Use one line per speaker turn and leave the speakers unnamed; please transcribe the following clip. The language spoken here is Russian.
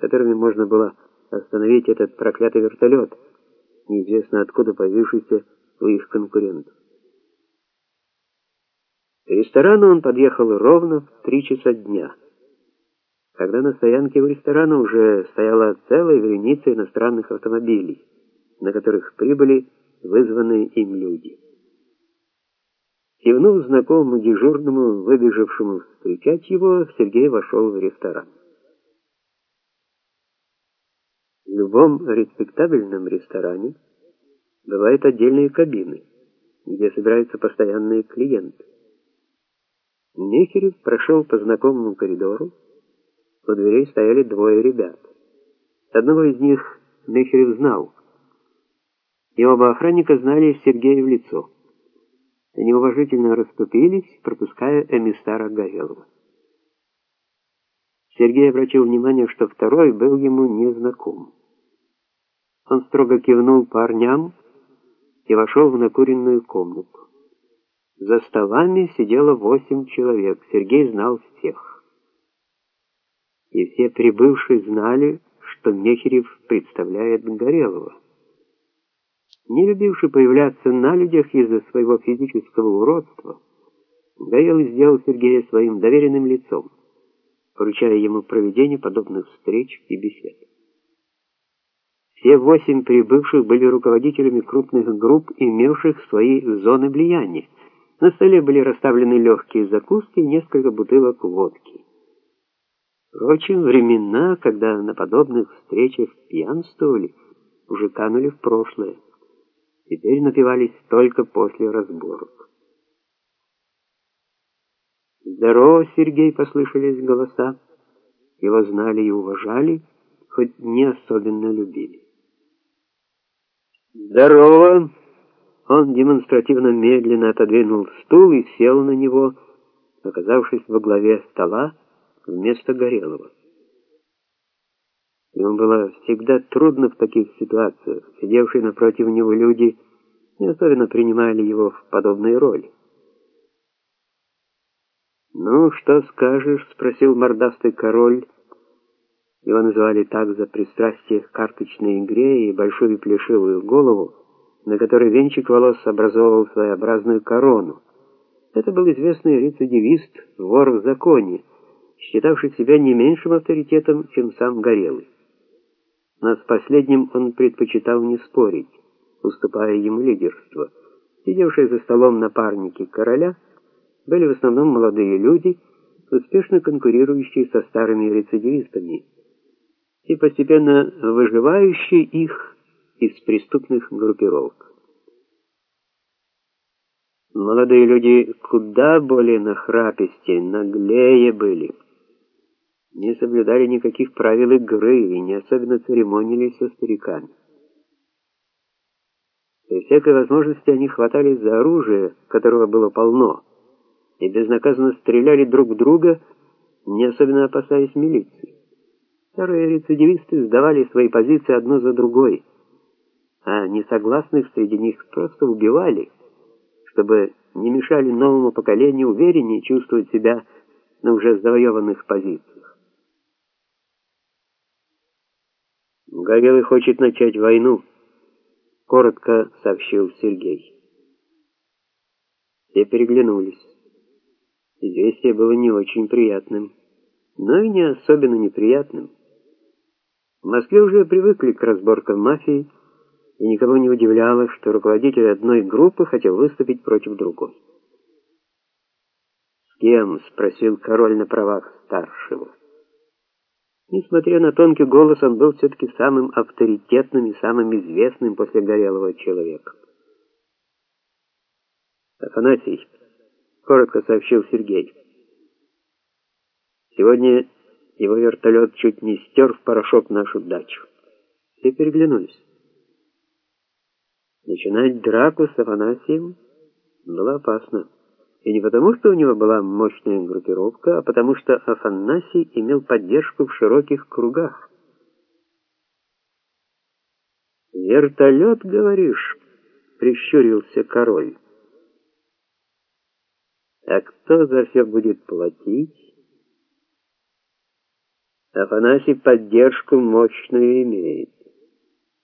которыми можно было остановить этот проклятый вертолет, неизвестно откуда появившийся у их конкурентов. К ресторану он подъехал ровно в три часа дня, когда на стоянке у ресторана уже стояла целая вереница иностранных автомобилей, на которых прибыли вызванные им люди. Кивнув знакомому дежурному, выбежавшему встречать его, Сергей вошел в ресторан. В любом респектабельном ресторане бывают отдельные кабины, где собираются постоянные клиенты. Нехерев прошел по знакомому коридору. У дверей стояли двое ребят. Одного из них Нехерев знал, и оба охранника знали Сергея в лицо. Они уважительно расступились, пропуская эмиссара Горелого. Сергей обратил внимание, что второй был ему незнаком. Он строго кивнул парням и вошел в накуренную комнату. За столами сидело восемь человек, Сергей знал всех. И все прибывшие знали, что Мехерев представляет Горелого не любивший появляться на людях из-за своего физического уродства, Гаэл сделал Сергея своим доверенным лицом, поручая ему проведение подобных встреч и бесед. Все восемь прибывших были руководителями крупных групп, имевших свои зоны влияния. На столе были расставлены легкие закуски и несколько бутылок водки. Впрочем, времена, когда на подобных встречах пьянствовали, уже канули в прошлое теперь напивались только после разборок. «Здорово, Сергей!» — послышались голоса. Его знали и уважали, хоть не особенно любили. «Здорово!» Он демонстративно медленно отодвинул стул и сел на него, оказавшись во главе стола вместо Горелого. Ему было всегда трудно в таких ситуациях. Сидевшие напротив него люди не особенно принимали его в подобные роли. «Ну, что скажешь?» — спросил мордастый король. Его называли так за пристрастие к карточной игре и большую плешивую голову, на которой венчик волос образовывал своеобразную корону. Это был известный рецидивист, вор в законе, считавший себя не меньшим авторитетом, чем сам Горелый но с последним он предпочитал не спорить, уступая ему лидерство. Сидевшие за столом напарники короля были в основном молодые люди, успешно конкурирующие со старыми рецидивистами постепенно выживающие их из преступных группировок. Молодые люди куда более нахрапистее, наглее были не соблюдали никаких правил игры и не особенно церемонились со стариками. При всякой возможности они хватались за оружие, которого было полно, и безнаказанно стреляли друг в друга, не особенно опасаясь милиции. Старые рецидивисты сдавали свои позиции одно за другой, а несогласных среди них просто убивали, чтобы не мешали новому поколению увереннее чувствовать себя на уже завоеванных позициях. Гавелый хочет начать войну, коротко сообщил Сергей. Все переглянулись. Известие было не очень приятным, но и не особенно неприятным. В Москве уже привыкли к разборкам мафии, и никого не удивляло, что руководитель одной группы хотел выступить против другой. «С кем?» — спросил король на правах старшего. Несмотря на тонкий голос, он был все-таки самым авторитетным и самым известным после Горелого человеком. «Афанасий», — коротко сообщил Сергей. «Сегодня его вертолет чуть не стер в порошок нашу дачу». Все переглянулись. Начинать драку с Афанасием было опасно. И не потому, что у него была мощная группировка, а потому что Афанасий имел поддержку в широких кругах. «Вертолет, говоришь?» — прищурился король. «А кто за все будет платить?» Афанасий поддержку мощную имеет.